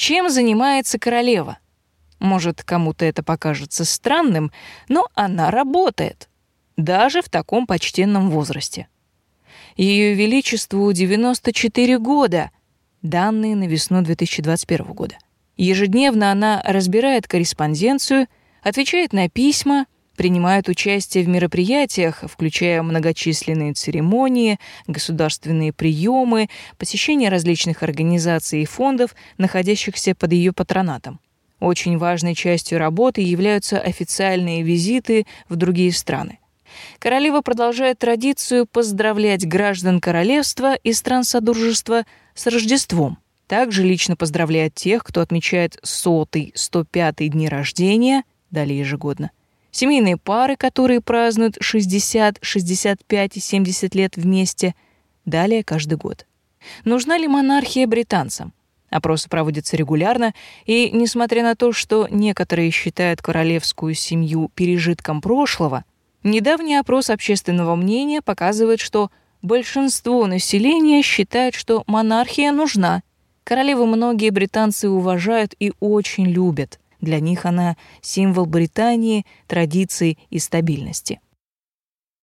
Чем занимается королева? Может, кому-то это покажется странным, но она работает, даже в таком почтенном возрасте. Ее Величеству 94 года, данные на весну 2021 года. Ежедневно она разбирает корреспонденцию, отвечает на письма, принимает участие в мероприятиях, включая многочисленные церемонии, государственные приемы, посещение различных организаций и фондов, находящихся под ее патронатом. Очень важной частью работы являются официальные визиты в другие страны. Королева продолжает традицию поздравлять граждан королевства и стран Содружества с Рождеством. Также лично поздравляет тех, кто отмечает сотый, 105-й дни рождения, далее ежегодно. Семейные пары, которые празднуют 60, 65 и 70 лет вместе, далее каждый год. Нужна ли монархия британцам? Опросы проводятся регулярно, и, несмотря на то, что некоторые считают королевскую семью пережитком прошлого, недавний опрос общественного мнения показывает, что большинство населения считает, что монархия нужна. Королеву многие британцы уважают и очень любят. Для них она символ Британии, традиций и стабильности.